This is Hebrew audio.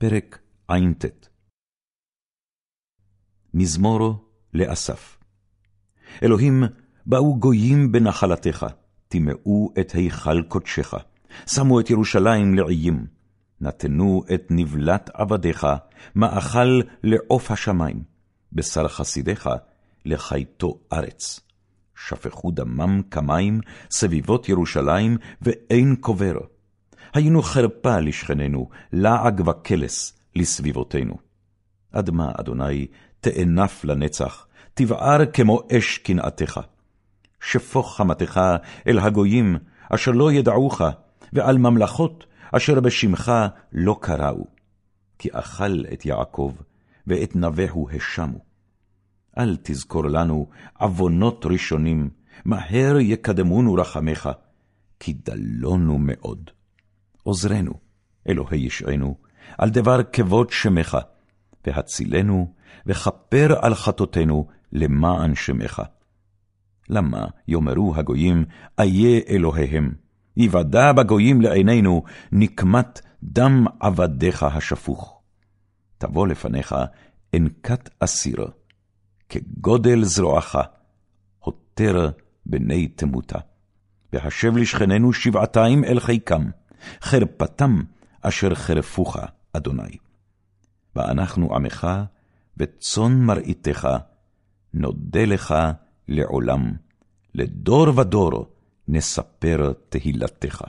פרק ע"ט מזמור לאסף אלוהים, באו גויים בנחלתך, טימאו את היכל קודשך, שמו את ירושלים לעיים, נתנו את נבלת עבדיך, מאכל לעוף השמים, בשר חסידיך, לחייתו ארץ. שפכו דמם כמים סביבות ירושלים, ואין קובר. היינו חרפה לשכננו, לעג וקלס לסביבותינו. עד מה, אדוני, תאנף לנצח, תבער כמו אש קנאתך. שפוך חמתך אל הגויים, אשר לא ידעוך, ועל ממלכות, אשר בשמך לא קראו. כי אכל את יעקב, ואת נבהו השמו. אל תזכור לנו עוונות ראשונים, מהר יקדמונו רחמך, כי דלונו מאוד. עוזרנו, אלוהי ישענו, על דבר כבוד שמך, והצילנו, וכפר על חטאותינו למען שמך. למה יאמרו הגויים, איה אלוהיהם, יוודע בגויים לעינינו, נקמת דם עבדיך השפוך. תבוא לפניך אנקת אסיר, כגודל זרועך, הותר בני תמותה. והשב לשכננו שבעתיים אל חיקם, חרפתם אשר חרפוך, אדוני. ואנחנו עמך, וצאן מרעיתך, נודה לך לעולם, לדור ודור נספר תהילתך.